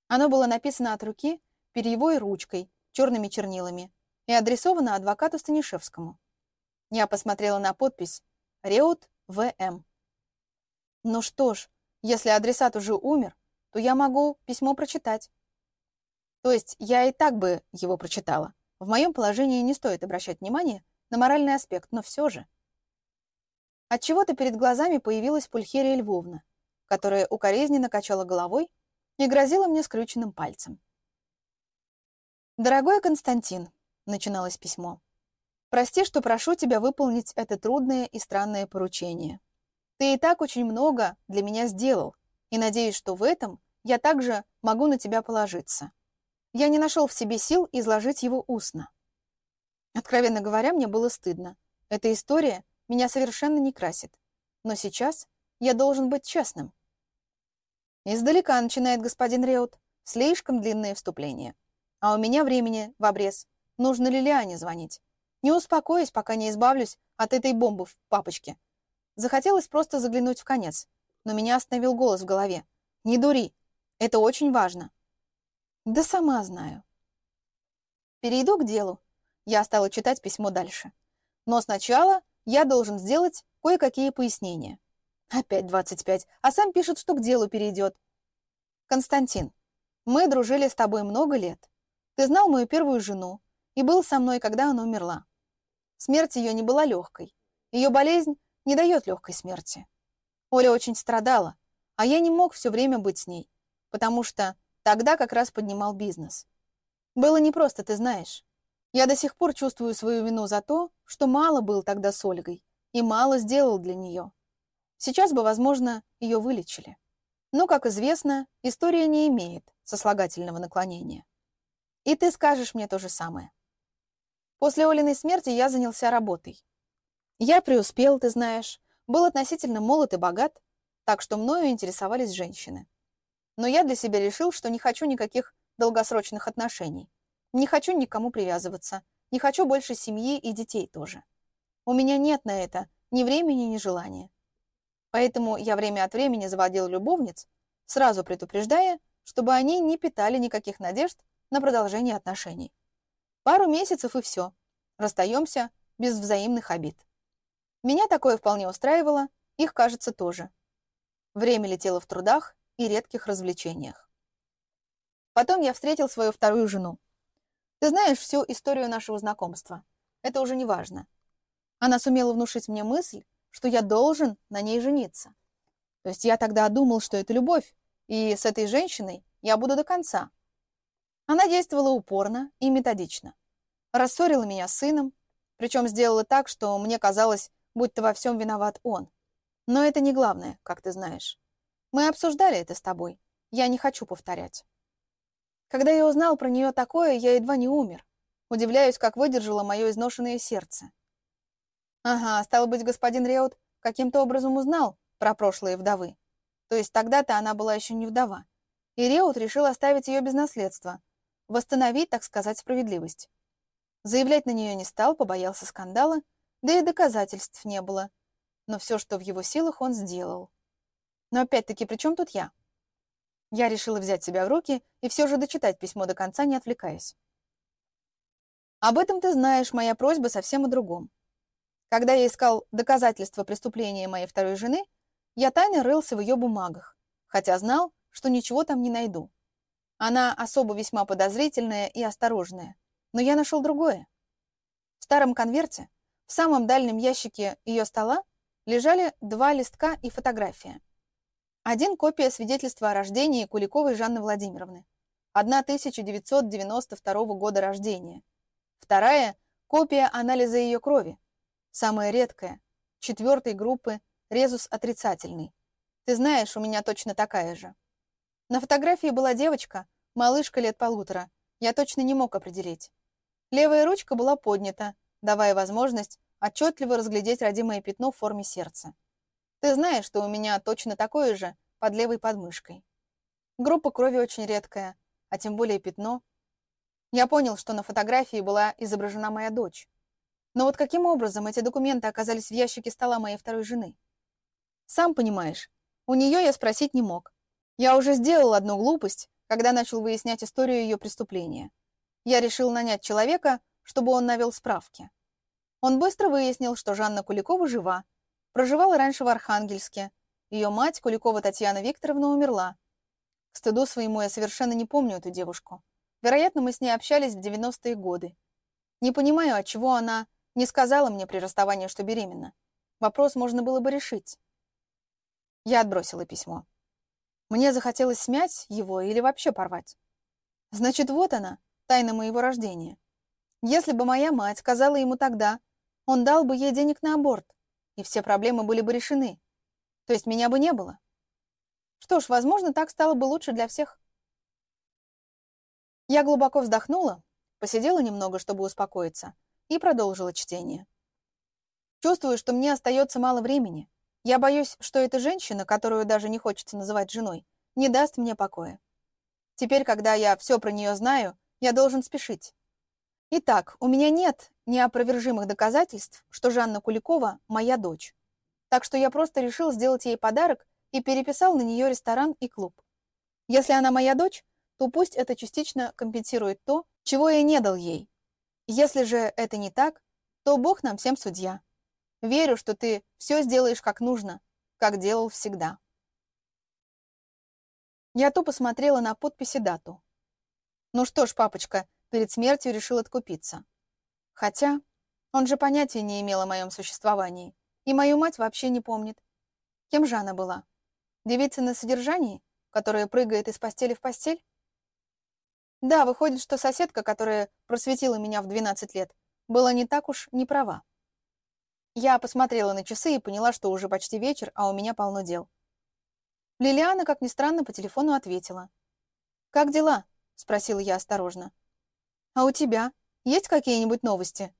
Оно было написано от руки, перьевой ручкой, черными чернилами и адресовано адвокату Станишевскому. Я посмотрела на подпись «Реут В.М.». Ну что ж, если адресат уже умер, то я могу письмо прочитать. То есть я и так бы его прочитала. В моем положении не стоит обращать внимание на моральный аспект, но все же. Отчего-то перед глазами появилась Пульхерия Львовна, которая укоризненно качала головой и грозила мне скрюченным пальцем. «Дорогой Константин», — начиналось письмо, — «прости, что прошу тебя выполнить это трудное и странное поручение. Ты и так очень много для меня сделал, и надеюсь, что в этом я также могу на тебя положиться. Я не нашел в себе сил изложить его устно. Откровенно говоря, мне было стыдно. Эта история меня совершенно не красит. Но сейчас я должен быть честным. Издалека начинает господин Реут. Слишком длинное вступление. А у меня времени в обрез. Нужно ли Лиане звонить? Не успокоюсь, пока не избавлюсь от этой бомбы в папочке. Захотелось просто заглянуть в конец. Но меня остановил голос в голове. «Не дури. Это очень важно. Да сама знаю. Перейду к делу. Я стала читать письмо дальше. Но сначала я должен сделать кое-какие пояснения. Опять 25, а сам пишет, что к делу перейдет. Константин, мы дружили с тобой много лет. Ты знал мою первую жену и был со мной, когда она умерла. Смерть ее не была легкой. Ее болезнь не дает легкой смерти. Оля очень страдала, а я не мог все время быть с ней, потому что Тогда как раз поднимал бизнес. Было непросто, ты знаешь. Я до сих пор чувствую свою вину за то, что мало был тогда с Ольгой и мало сделал для нее. Сейчас бы, возможно, ее вылечили. Но, как известно, история не имеет сослагательного наклонения. И ты скажешь мне то же самое. После Олиной смерти я занялся работой. Я преуспел, ты знаешь, был относительно молод и богат, так что мною интересовались женщины. Но я для себя решил, что не хочу никаких долгосрочных отношений. Не хочу никому привязываться. Не хочу больше семьи и детей тоже. У меня нет на это ни времени, ни желания. Поэтому я время от времени заводил любовниц, сразу предупреждая, чтобы они не питали никаких надежд на продолжение отношений. Пару месяцев и все. Расстаемся без взаимных обид. Меня такое вполне устраивало, их, кажется, тоже. Время летело в трудах, и редких развлечениях. Потом я встретил свою вторую жену. Ты знаешь всю историю нашего знакомства. Это уже не важно. Она сумела внушить мне мысль, что я должен на ней жениться. То есть я тогда думал, что это любовь, и с этой женщиной я буду до конца. Она действовала упорно и методично. Рассорила меня с сыном, причем сделала так, что мне казалось, будто во всем виноват он. Но это не главное, как ты знаешь. Мы обсуждали это с тобой. Я не хочу повторять. Когда я узнал про нее такое, я едва не умер. Удивляюсь, как выдержало мое изношенное сердце. Ага, стало быть, господин Реут каким-то образом узнал про прошлые вдовы. То есть тогда-то она была еще не вдова. И Реут решил оставить ее без наследства. Восстановить, так сказать, справедливость. Заявлять на нее не стал, побоялся скандала, да и доказательств не было. Но все, что в его силах, он сделал. Но опять-таки, при чем тут я? Я решила взять себя в руки и все же дочитать письмо до конца, не отвлекаясь. Об этом ты знаешь, моя просьба совсем о другом. Когда я искал доказательства преступления моей второй жены, я тайно рылся в ее бумагах, хотя знал, что ничего там не найду. Она особо весьма подозрительная и осторожная, но я нашел другое. В старом конверте, в самом дальнем ящике ее стола, лежали два листка и фотография. Один – копия свидетельства о рождении Куликовой Жанны Владимировны. Одна 1992 года рождения. Вторая – копия анализа ее крови. Самая редкая, четвертой группы, резус отрицательный. Ты знаешь, у меня точно такая же. На фотографии была девочка, малышка лет полутора. Я точно не мог определить. Левая ручка была поднята, давая возможность отчетливо разглядеть родимое пятно в форме сердца. Ты знаешь, что у меня точно такое же под левой подмышкой. Группа крови очень редкая, а тем более пятно. Я понял, что на фотографии была изображена моя дочь. Но вот каким образом эти документы оказались в ящике стола моей второй жены? Сам понимаешь, у нее я спросить не мог. Я уже сделал одну глупость, когда начал выяснять историю ее преступления. Я решил нанять человека, чтобы он навел справки. Он быстро выяснил, что Жанна Куликова жива, проживала раньше в Архангельске. Ее мать, Куликова Татьяна Викторовна, умерла. К стыду своему я совершенно не помню эту девушку. Вероятно, мы с ней общались в 90-е годы. Не понимаю, отчего она не сказала мне при расставании, что беременна. Вопрос можно было бы решить. Я отбросила письмо. Мне захотелось смять его или вообще порвать. Значит, вот она, тайна моего рождения. Если бы моя мать сказала ему тогда, он дал бы ей денег на аборт, и все проблемы были бы решены. То есть меня бы не было. Что ж, возможно, так стало бы лучше для всех. Я глубоко вздохнула, посидела немного, чтобы успокоиться, и продолжила чтение. Чувствую, что мне остается мало времени. Я боюсь, что эта женщина, которую даже не хочется называть женой, не даст мне покоя. Теперь, когда я все про нее знаю, я должен спешить. Итак, у меня нет неопровержимых доказательств, что Жанна Куликова – моя дочь. Так что я просто решил сделать ей подарок и переписал на нее ресторан и клуб. Если она моя дочь, то пусть это частично компенсирует то, чего я не дал ей. Если же это не так, то Бог нам всем судья. Верю, что ты все сделаешь как нужно, как делал всегда. Я тупо смотрела на подписи дату. Ну что ж, папочка, перед смертью решил откупиться. Хотя он же понятия не имел о моем существовании, и мою мать вообще не помнит. Кем же она была? Девица на содержании, которая прыгает из постели в постель? Да, выходит, что соседка, которая просветила меня в 12 лет, была не так уж не права. Я посмотрела на часы и поняла, что уже почти вечер, а у меня полно дел. Лилиана, как ни странно, по телефону ответила. «Как дела?» — спросила я осторожно. «А у тебя? Есть какие-нибудь новости?»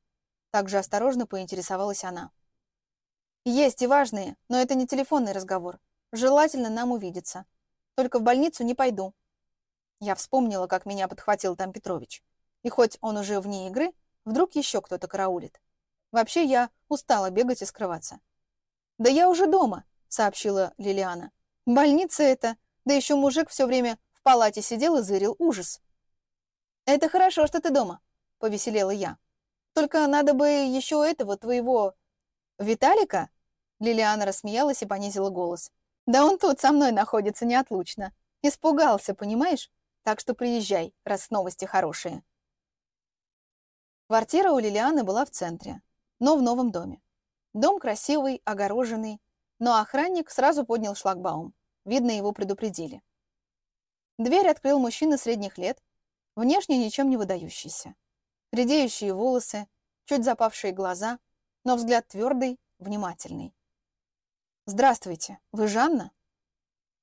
Также осторожно поинтересовалась она. «Есть и важные, но это не телефонный разговор. Желательно нам увидеться. Только в больницу не пойду». Я вспомнила, как меня подхватил там Петрович. И хоть он уже вне игры, вдруг еще кто-то караулит. Вообще я устала бегать и скрываться. «Да я уже дома», — сообщила Лилиана. «Больница это, да еще мужик все время в палате сидел и зырил ужас». «Это хорошо, что ты дома», — повеселела я. «Только надо бы еще этого твоего... Виталика?» Лилиана рассмеялась и понизила голос. «Да он тут со мной находится неотлучно. Испугался, понимаешь? Так что приезжай, раз новости хорошие». Квартира у Лилианы была в центре, но в новом доме. Дом красивый, огороженный, но охранник сразу поднял шлагбаум. Видно, его предупредили. Дверь открыл мужчина средних лет Внешне ничем не выдающийся. Редеющие волосы, чуть запавшие глаза, но взгляд твердый, внимательный. «Здравствуйте, вы Жанна?»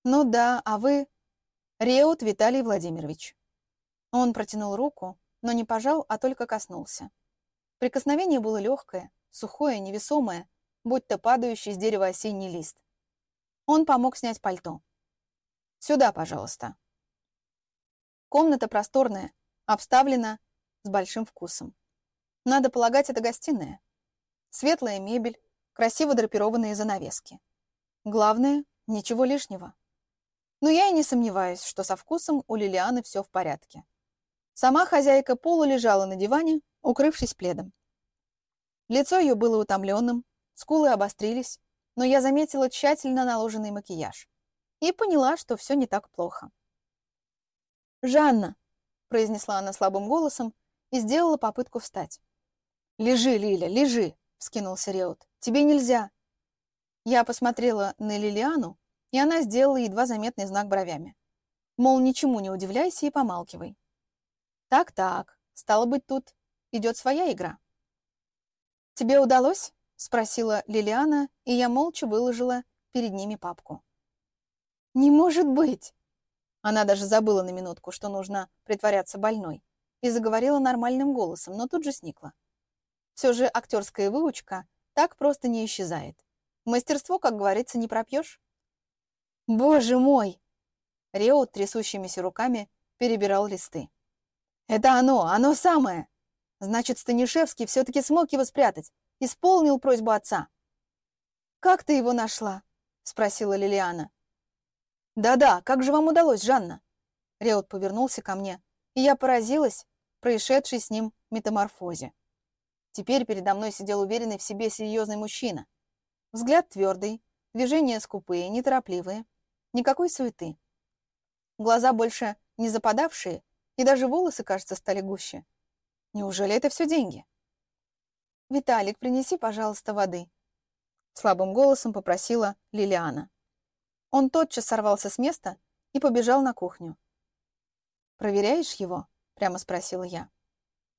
«Ну да, а вы...» «Реут Виталий Владимирович». Он протянул руку, но не пожал, а только коснулся. Прикосновение было легкое, сухое, невесомое, будто падающий с дерева осенний лист. Он помог снять пальто. «Сюда, пожалуйста». Комната просторная, обставлена с большим вкусом. Надо полагать, это гостиная. Светлая мебель, красиво драпированные занавески. Главное, ничего лишнего. Но я и не сомневаюсь, что со вкусом у Лилианы все в порядке. Сама хозяйка пола лежала на диване, укрывшись пледом. Лицо ее было утомленным, скулы обострились, но я заметила тщательно наложенный макияж и поняла, что все не так плохо. «Жанна!» — произнесла она слабым голосом и сделала попытку встать. «Лежи, Лиля, лежи!» — вскинулся Реут. «Тебе нельзя!» Я посмотрела на Лилиану, и она сделала едва заметный знак бровями. Мол, ничему не удивляйся и помалкивай. «Так-так, стало быть, тут идет своя игра». «Тебе удалось?» — спросила Лилиана, и я молча выложила перед ними папку. «Не может быть!» Она даже забыла на минутку, что нужно притворяться больной, и заговорила нормальным голосом, но тут же сникла. Все же актерская выучка так просто не исчезает. Мастерство, как говорится, не пропьешь. Боже мой! Рео трясущимися руками перебирал листы. Это оно, оно самое! Значит, Станишевский все-таки смог его спрятать, исполнил просьбу отца. «Как ты его нашла?» — спросила Лилиана. «Да-да, как же вам удалось, Жанна?» Реут повернулся ко мне, и я поразилась происшедшей с ним метаморфозе. Теперь передо мной сидел уверенный в себе серьезный мужчина. Взгляд твердый, движения скупые, неторопливые, никакой суеты. Глаза больше не западавшие, и даже волосы, кажется, стали гуще. Неужели это все деньги? «Виталик, принеси, пожалуйста, воды», — слабым голосом попросила Лилиана. Он тотчас сорвался с места и побежал на кухню. «Проверяешь его?» — прямо спросила я.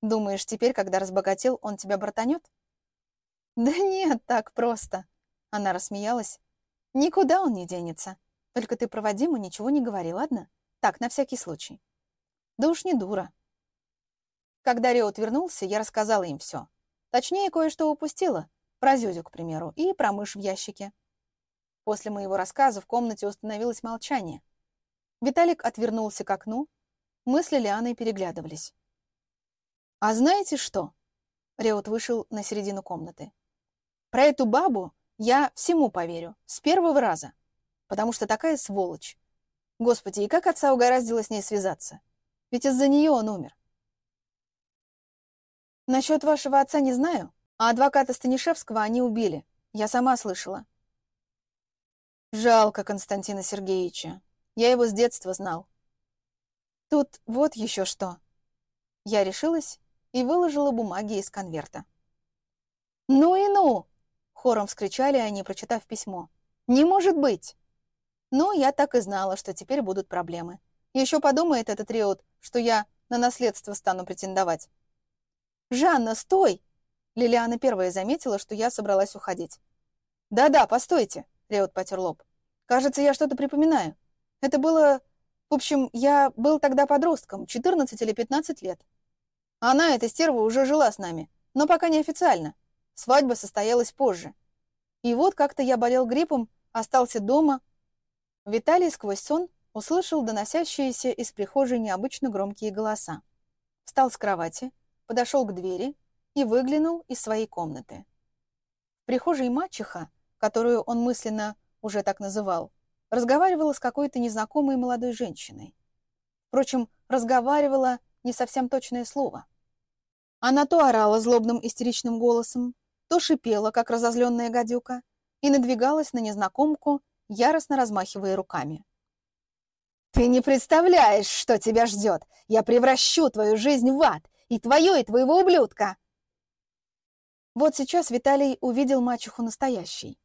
«Думаешь, теперь, когда разбогател, он тебя братанет?» «Да нет, так просто», — она рассмеялась. «Никуда он не денется. Только ты про Вадиму ничего не говори, ладно? Так, на всякий случай». «Да уж не дура». Когда Реут вернулся, я рассказала им все. Точнее, кое-что упустила. Про Зюзю, к примеру, и про мышь в ящике. После моего рассказа в комнате установилось молчание. Виталик отвернулся к окну. Мы с Лилианой переглядывались. «А знаете что?» Реут вышел на середину комнаты. «Про эту бабу я всему поверю, с первого раза, потому что такая сволочь. Господи, и как отца угораздило с ней связаться? Ведь из-за нее он умер. Насчет вашего отца не знаю, а адвоката Станишевского они убили. Я сама слышала. Жалко Константина Сергеевича. Я его с детства знал. Тут вот еще что. Я решилась и выложила бумаги из конверта. «Ну и ну!» — хором вскричали они, прочитав письмо. «Не может быть!» Ну, я так и знала, что теперь будут проблемы. Еще подумает этот Риот, что я на наследство стану претендовать. «Жанна, стой!» Лилиана первая заметила, что я собралась уходить. «Да-да, постойте!» Реут потер лоб. «Кажется, я что-то припоминаю. Это было... В общем, я был тогда подростком, 14 или 15 лет. Она, эта стерва, уже жила с нами, но пока не официально. Свадьба состоялась позже. И вот как-то я болел гриппом, остался дома. Виталий сквозь сон услышал доносящиеся из прихожей необычно громкие голоса. Встал с кровати, подошел к двери и выглянул из своей комнаты. В прихожей мачеха, которую он мысленно уже так называл, разговаривала с какой-то незнакомой молодой женщиной. Впрочем, разговаривала не совсем точное слово. Она то орала злобным истеричным голосом, то шипела, как разозленная гадюка, и надвигалась на незнакомку, яростно размахивая руками. «Ты не представляешь, что тебя ждет! Я превращу твою жизнь в ад! И твое, и твоего ублюдка!» Вот сейчас Виталий увидел мачеху настоящей.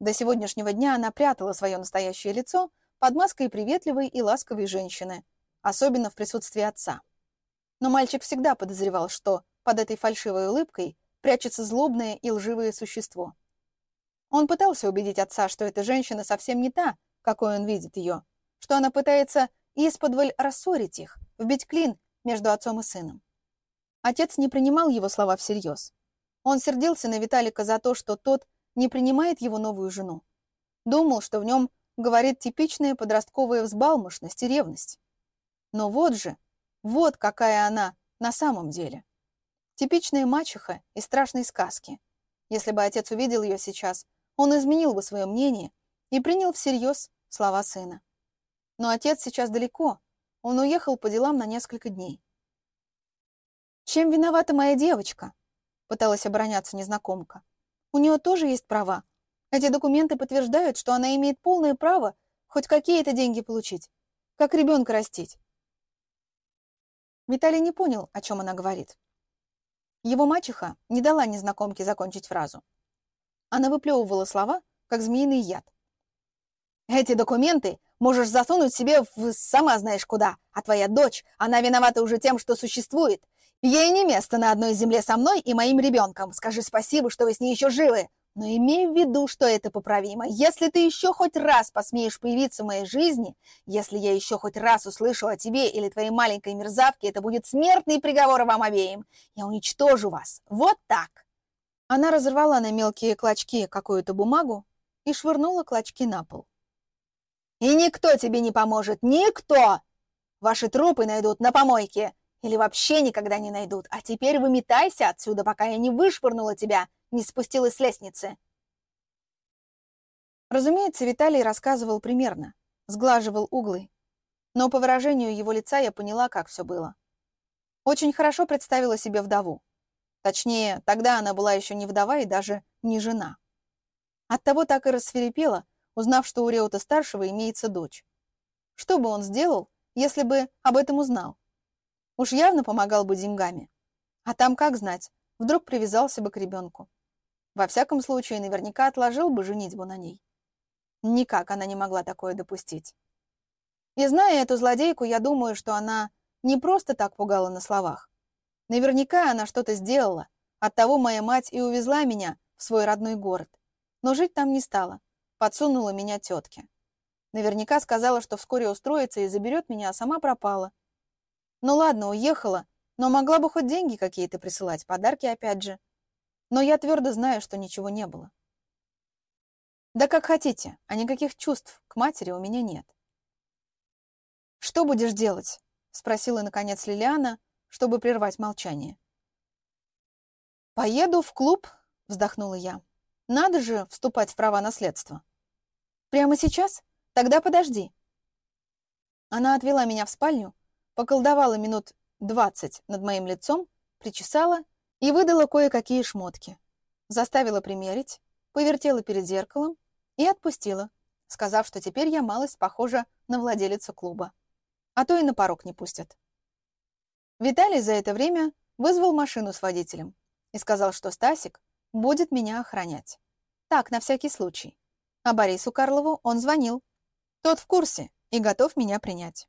До сегодняшнего дня она прятала свое настоящее лицо под маской приветливой и ласковой женщины, особенно в присутствии отца. Но мальчик всегда подозревал, что под этой фальшивой улыбкой прячется злобное и лживое существо. Он пытался убедить отца, что эта женщина совсем не та, какой он видит ее, что она пытается исподволь рассорить их, вбить клин между отцом и сыном. Отец не принимал его слова всерьез. Он сердился на Виталика за то, что тот не принимает его новую жену. Думал, что в нем говорит типичная подростковая взбалмошность и ревность. Но вот же, вот какая она на самом деле. Типичная мачеха из страшной сказки. Если бы отец увидел ее сейчас, он изменил бы свое мнение и принял всерьез слова сына. Но отец сейчас далеко, он уехал по делам на несколько дней. «Чем виновата моя девочка?» — пыталась обороняться незнакомка. «У нее тоже есть права. Эти документы подтверждают, что она имеет полное право хоть какие-то деньги получить. Как ребенка растить». Виталий не понял, о чем она говорит. Его мачеха не дала незнакомке закончить фразу. Она выплевывала слова, как змеиный яд. Эти документы можешь засунуть себе в сама знаешь куда, а твоя дочь, она виновата уже тем, что существует. Ей не место на одной земле со мной и моим ребенком. Скажи спасибо, что вы с ней еще живы. Но имей в виду, что это поправимо. Если ты еще хоть раз посмеешь появиться в моей жизни, если я еще хоть раз услышу о тебе или твоей маленькой мерзавке, это будет смертный приговор вам обеим. Я уничтожу вас. Вот так. Она разорвала на мелкие клочки какую-то бумагу и швырнула клочки на пол. «И никто тебе не поможет! Никто! Ваши трупы найдут на помойке! Или вообще никогда не найдут! А теперь выметайся отсюда, пока я не вышвырнула тебя, не спустилась с лестницы!» Разумеется, Виталий рассказывал примерно, сглаживал углы. Но по выражению его лица я поняла, как все было. Очень хорошо представила себе вдову. Точнее, тогда она была еще не вдова и даже не жена. Оттого так и рассверепела, узнав, что у Реута-старшего имеется дочь. Что бы он сделал, если бы об этом узнал? Уж явно помогал бы деньгами. А там как знать, вдруг привязался бы к ребенку. Во всяком случае, наверняка отложил бы женитьбу на ней. Никак она не могла такое допустить. И зная эту злодейку, я думаю, что она не просто так пугала на словах. Наверняка она что-то сделала. Оттого моя мать и увезла меня в свой родной город. Но жить там не стала. Подсунула меня тетке. Наверняка сказала, что вскоре устроится и заберет меня, а сама пропала. Ну ладно, уехала, но могла бы хоть деньги какие-то присылать, подарки опять же. Но я твердо знаю, что ничего не было. Да как хотите, а никаких чувств к матери у меня нет. «Что будешь делать?» — спросила, наконец, Лилиана, чтобы прервать молчание. «Поеду в клуб», — вздохнула я. «Надо же вступать в права наследства». «Прямо сейчас? Тогда подожди». Она отвела меня в спальню, поколдовала минут двадцать над моим лицом, причесала и выдала кое-какие шмотки. Заставила примерить, повертела перед зеркалом и отпустила, сказав, что теперь я малость похожа на владелицу клуба. А то и на порог не пустят. Виталий за это время вызвал машину с водителем и сказал, что Стасик будет меня охранять. Так, на всякий случай. А Борису Карлову он звонил. Тот в курсе и готов меня принять.